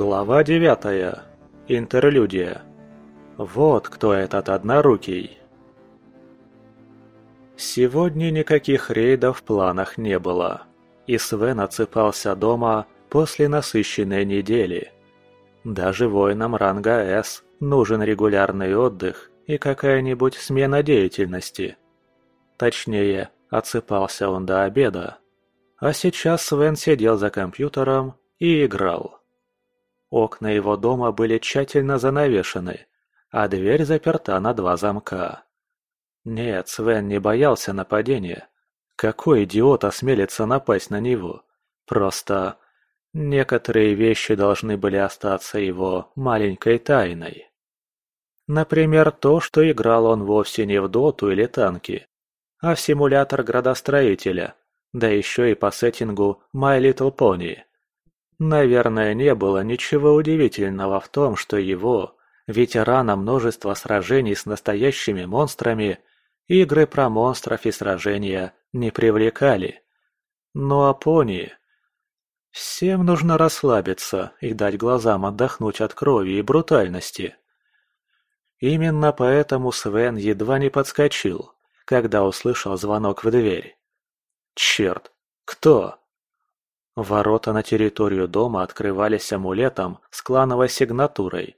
Глава девятая. Интерлюдия. Вот кто этот однорукий. Сегодня никаких рейдов в планах не было, и Свен отсыпался дома после насыщенной недели. Даже воинам ранга С нужен регулярный отдых и какая-нибудь смена деятельности. Точнее, отсыпался он до обеда. А сейчас Свен сидел за компьютером и играл. Окна его дома были тщательно занавешены, а дверь заперта на два замка. Нет, Свен не боялся нападения. Какой идиот осмелится напасть на него? Просто некоторые вещи должны были остаться его маленькой тайной. Например, то, что играл он вовсе не в доту или танки, а в симулятор градостроителя, да еще и по сеттингу My Little Pony. Наверное, не было ничего удивительного в том, что его, ветерана множества сражений с настоящими монстрами, игры про монстров и сражения не привлекали. Ну а пони... Всем нужно расслабиться и дать глазам отдохнуть от крови и брутальности. Именно поэтому Свен едва не подскочил, когда услышал звонок в дверь. Черт, кто? Ворота на территорию дома открывались амулетом с клановой сигнатурой.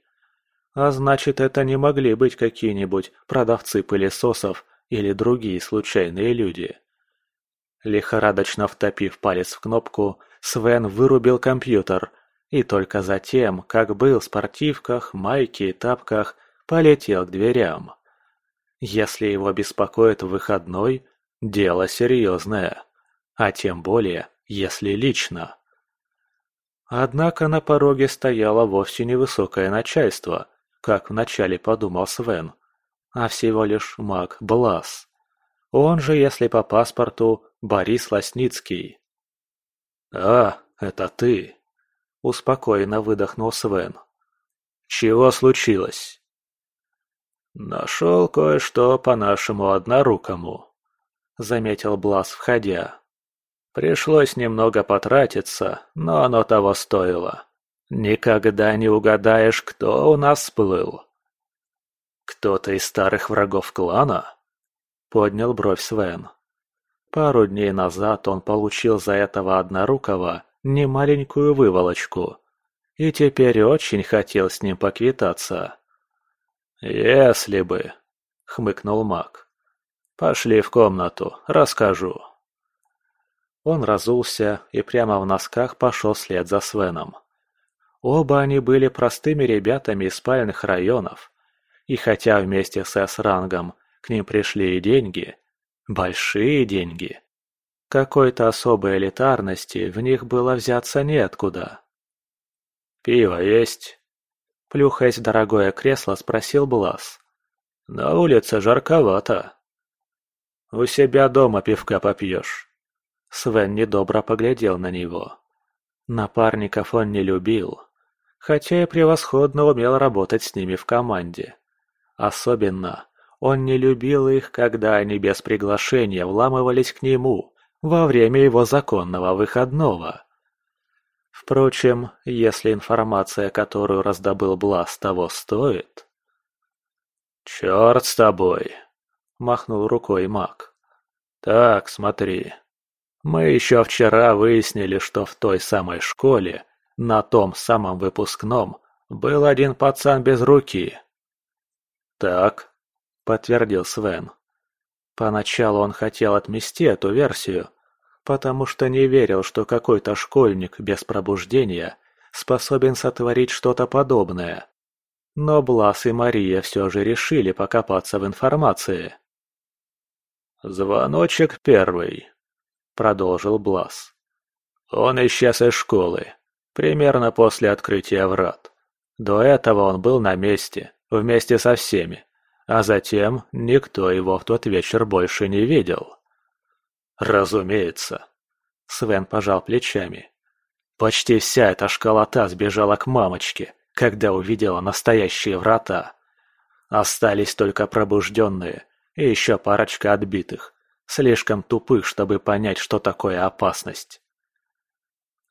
А значит, это не могли быть какие-нибудь продавцы пылесосов или другие случайные люди. Лихорадочно втопив палец в кнопку, Свен вырубил компьютер и только затем, как был в спортивках, майке и тапках, полетел к дверям. Если его беспокоит выходной, дело серьезное. А тем более, если лично. Однако на пороге стояло вовсе не высокое начальство, как вначале подумал Свен, а всего лишь маг Блас. Он же, если по паспорту, Борис Лосницкий. «А, это ты!» – успокоенно выдохнул Свен. «Чего случилось?» «Нашел кое-что по нашему однорукому», — заметил Блас, входя. «Пришлось немного потратиться, но оно того стоило. Никогда не угадаешь, кто у нас всплыл». «Кто-то из старых врагов клана?» — поднял бровь Свен. Пару дней назад он получил за этого однорукого немаленькую выволочку, и теперь очень хотел с ним поквитаться. «Если бы», — хмыкнул маг. «Пошли в комнату, расскажу». Он разулся и прямо в носках пошел вслед за Свеном. Оба они были простыми ребятами из спальных районов, и хотя вместе с С-рангом к ним пришли и деньги, большие деньги, какой-то особой элитарности в них было взяться неоткуда. «Пиво есть?» Плюхаясь в дорогое кресло, спросил Блас. «На улице жарковато». «У себя дома пивка попьешь». Свен недобро поглядел на него. Напарников он не любил, хотя и превосходно умел работать с ними в команде. Особенно он не любил их, когда они без приглашения вламывались к нему во время его законного выходного. Впрочем, если информация, которую раздобыл Блас, того стоит... «Черт с тобой!» — махнул рукой маг. «Так, смотри. Мы еще вчера выяснили, что в той самой школе, на том самом выпускном, был один пацан без руки». «Так», — подтвердил Свен. Поначалу он хотел отмести эту версию, потому что не верил, что какой-то школьник без пробуждения способен сотворить что-то подобное. Но Блас и Мария все же решили покопаться в информации. «Звоночек первый», — продолжил Блас. «Он исчез из школы, примерно после открытия врат. До этого он был на месте, вместе со всеми, а затем никто его в тот вечер больше не видел». «Разумеется». Свен пожал плечами. Почти вся эта школота сбежала к мамочке, когда увидела настоящие врата. Остались только пробужденные и еще парочка отбитых, слишком тупых, чтобы понять, что такое опасность.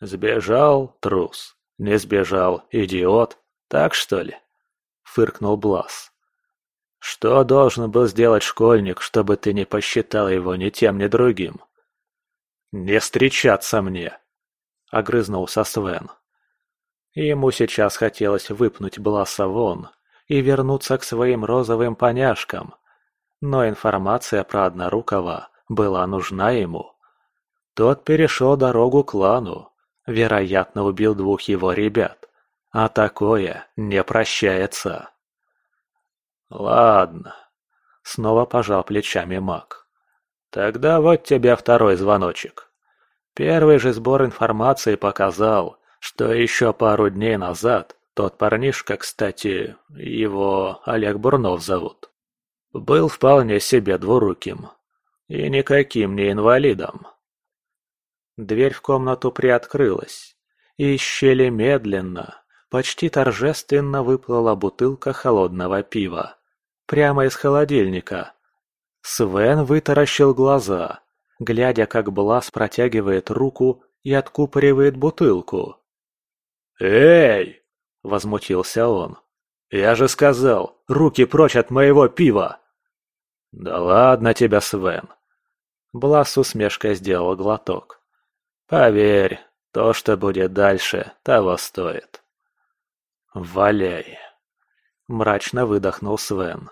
Сбежал трус. Не сбежал, идиот, так что ли?» — фыркнул Блас. «Что должен был сделать школьник, чтобы ты не посчитал его ни тем, ни другим?» «Не встречаться мне!» — огрызнулся Свен. Ему сейчас хотелось выпнуть Бласа вон и вернуться к своим розовым поняшкам, но информация про Однорукого была нужна ему. Тот перешел дорогу клану, вероятно, убил двух его ребят, а такое не прощается. «Ладно», — снова пожал плечами маг. «Тогда вот тебе второй звоночек. Первый же сбор информации показал, что еще пару дней назад тот парнишка, кстати, его Олег Бурнов зовут, был вполне себе двуруким. И никаким не инвалидом. Дверь в комнату приоткрылась, и из щели медленно, почти торжественно выплыла бутылка холодного пива прямо из холодильника. Свен вытаращил глаза, глядя, как Блас протягивает руку и откупоривает бутылку. «Эй!» – возмутился он. «Я же сказал, руки прочь от моего пива!» «Да ладно тебя, Свен!» Блас с усмешкой сделал глоток. «Поверь, то, что будет дальше, того стоит». «Валяй!» – мрачно выдохнул Свен.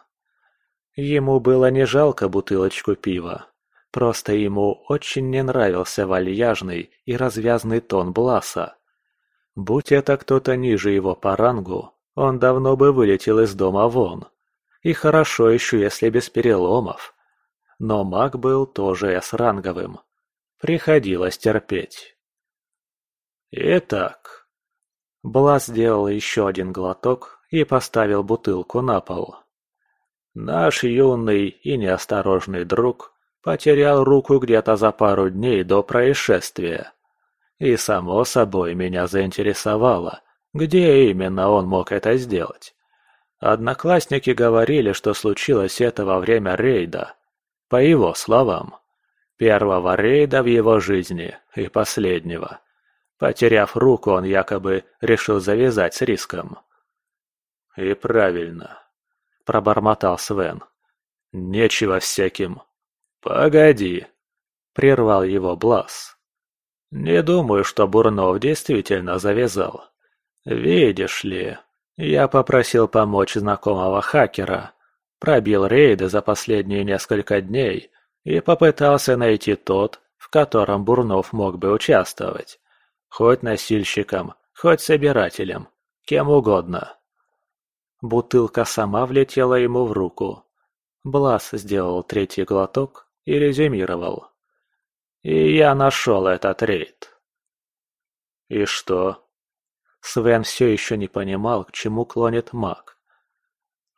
Ему было не жалко бутылочку пива. Просто ему очень не нравился вальяжный и развязный тон Бласа. Будь это кто-то ниже его по рангу, он давно бы вылетел из дома вон. И хорошо еще, если без переломов. Но маг был тоже С-ранговым. Приходилось терпеть. Итак. Блас сделал еще один глоток и поставил бутылку на пол. Наш юный и неосторожный друг потерял руку где-то за пару дней до происшествия. И само собой меня заинтересовало, где именно он мог это сделать. Одноклассники говорили, что случилось это во время рейда. По его словам. Первого рейда в его жизни и последнего. Потеряв руку, он якобы решил завязать с риском. И правильно пробормотал Свен. «Нечего всяким». «Погоди», — прервал его Блас. «Не думаю, что Бурнов действительно завязал. Видишь ли, я попросил помочь знакомого хакера, пробил рейды за последние несколько дней и попытался найти тот, в котором Бурнов мог бы участвовать. Хоть носильщиком, хоть собирателем, кем угодно. Бутылка сама влетела ему в руку. Блас сделал третий глоток и резюмировал. «И я нашел этот рейд». «И что?» Свен все еще не понимал, к чему клонит маг.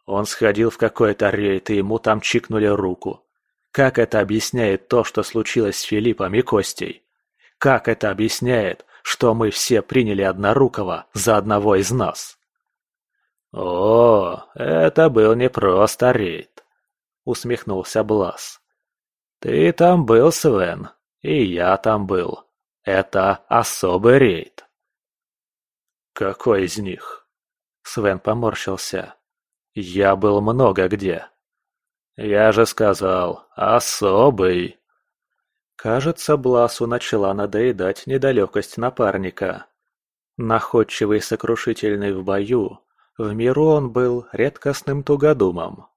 Он сходил в какой-то рейд, и ему там чикнули руку. Как это объясняет то, что случилось с Филиппом и Костей? Как это объясняет, что мы все приняли Однорукого за одного из нас? «О, это был не просто рейд», — усмехнулся Блас. «Ты там был, Свен, и я там был. Это особый рейд». «Какой из них?» Свен поморщился. «Я был много где». «Я же сказал, особый». Кажется, Бласу начала надоедать недалекость напарника. Находчивый и сокрушительный в бою, в миру он был редкостным тугодумом.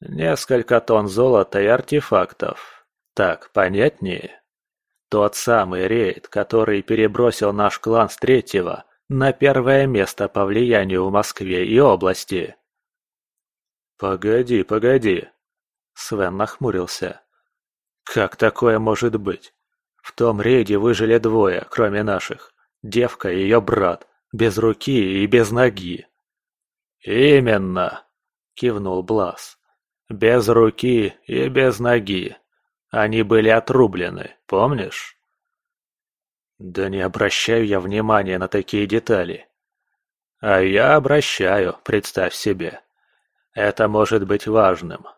Несколько тонн золота и артефактов. Так, понятнее? Тот самый рейд, который перебросил наш клан с третьего на первое место по влиянию в Москве и области. «Погоди, погоди!» Свен нахмурился. «Как такое может быть? В том рейде выжили двое, кроме наших. Девка и ее брат без руки и без ноги. «Именно!» – кивнул Блас. «Без руки и без ноги. Они были отрублены, помнишь?» «Да не обращаю я внимания на такие детали». «А я обращаю, представь себе. Это может быть важным.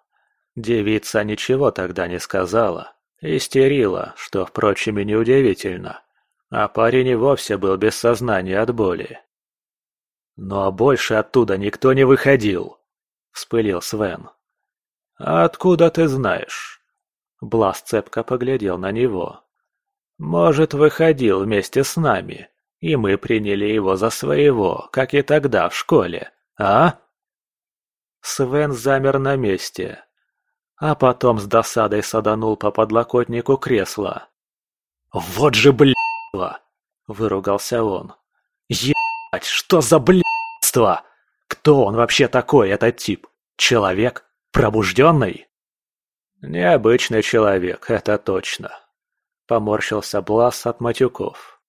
Девица ничего тогда не сказала. Истерила, что, впрочем, и неудивительно. а парень и вовсе был без сознания от боли. «Ну а больше оттуда никто не выходил», — вспылил Свен. «А откуда ты знаешь?» Блас цепко поглядел на него. «Может, выходил вместе с нами, и мы приняли его за своего, как и тогда в школе, а?» Свен замер на месте, а потом с досадой саданул по подлокотнику кресла. «Вот же блядство!» – выругался он. «Ебать, что за блядство? Кто он вообще такой, этот тип? Человек? Пробужденный?» «Необычный человек, это точно», – поморщился Блас от матюков.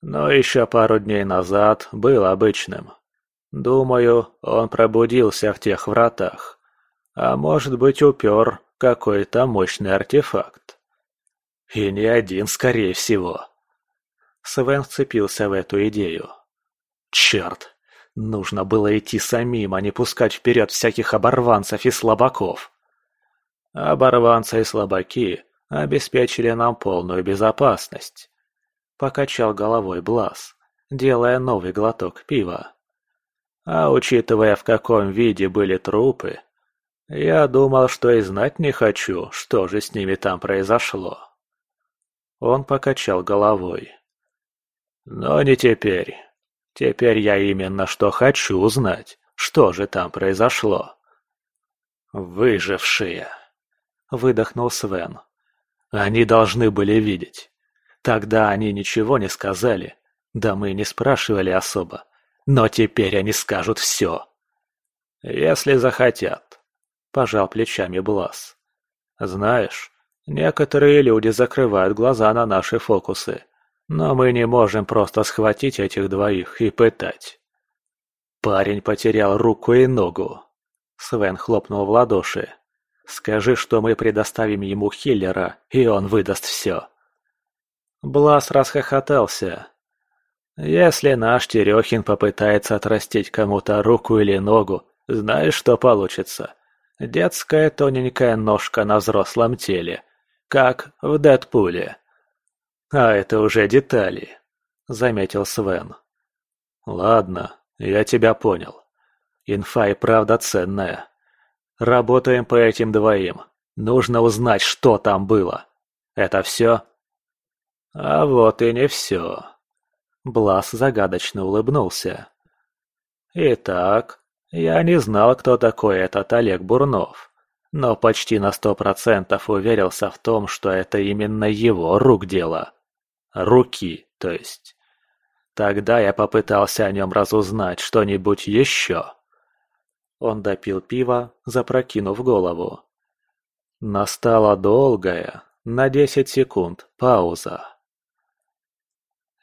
«Но еще пару дней назад был обычным. Думаю, он пробудился в тех вратах. А может быть, упер какой-то мощный артефакт. И не один, скорее всего. Свен вцепился в эту идею. Черт, нужно было идти самим, а не пускать вперед всяких оборванцев и слабаков. Оборванцы и слабаки обеспечили нам полную безопасность. Покачал головой Блас, делая новый глоток пива. А учитывая, в каком виде были трупы, я думал, что и знать не хочу, что же с ними там произошло. Он покачал головой. Но не теперь. Теперь я именно что хочу узнать, что же там произошло. «Выжившие!» — выдохнул Свен. «Они должны были видеть. Тогда они ничего не сказали, да мы не спрашивали особо. Но теперь они скажут все. Если захотят, пожал плечами Блас. Знаешь, некоторые люди закрывают глаза на наши фокусы, но мы не можем просто схватить этих двоих и пытать. Парень потерял руку и ногу. Свен хлопнул в ладоши. Скажи, что мы предоставим ему хиллера, и он выдаст все. Блас расхохотался, если наш Терехин попытается отрастить кому-то руку или ногу, знаешь, что получится? Детская тоненькая ножка на взрослом теле, как в Дэдпуле. А это уже детали, заметил Свен. Ладно, я тебя понял. Инфа и правда ценная. Работаем по этим двоим. Нужно узнать, что там было. Это все? А вот и не все. Блас загадочно улыбнулся. «Итак, я не знал, кто такой этот Олег Бурнов, но почти на сто процентов уверился в том, что это именно его рук дело. Руки, то есть. Тогда я попытался о нем разузнать что-нибудь еще». Он допил пиво, запрокинув голову. Настала долгая, на десять секунд, пауза.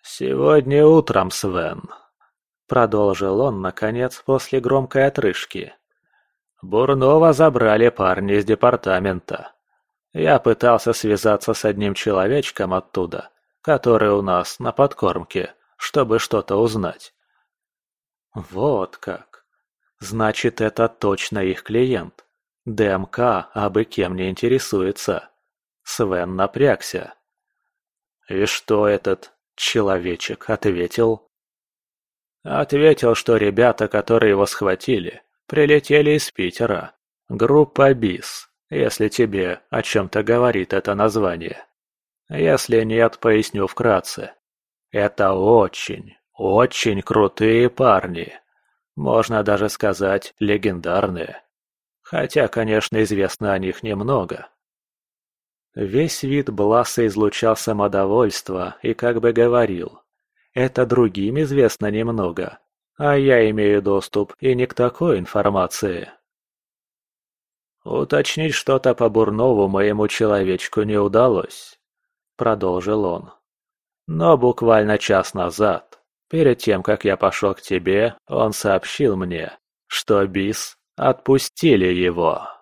«Сегодня утром, Свен», — продолжил он, наконец, после громкой отрыжки. «Бурнова забрали парни из департамента. Я пытался связаться с одним человечком оттуда, который у нас на подкормке, чтобы что-то узнать». «Вот как. Значит, это точно их клиент. ДМК абы кем не интересуется». Свен напрягся. «И что этот Человечек ответил. Ответил, что ребята, которые его схватили, прилетели из Питера. Группа БИС, если тебе о чем-то говорит это название. Если нет, поясню вкратце. Это очень, очень крутые парни. Можно даже сказать, легендарные. Хотя, конечно, известно о них немного. Весь вид Бласа излучал самодовольство и как бы говорил. Это другим известно немного, а я имею доступ и не к такой информации. «Уточнить что-то по Бурнову моему человечку не удалось», — продолжил он. «Но буквально час назад, перед тем, как я пошел к тебе, он сообщил мне, что БИС отпустили его».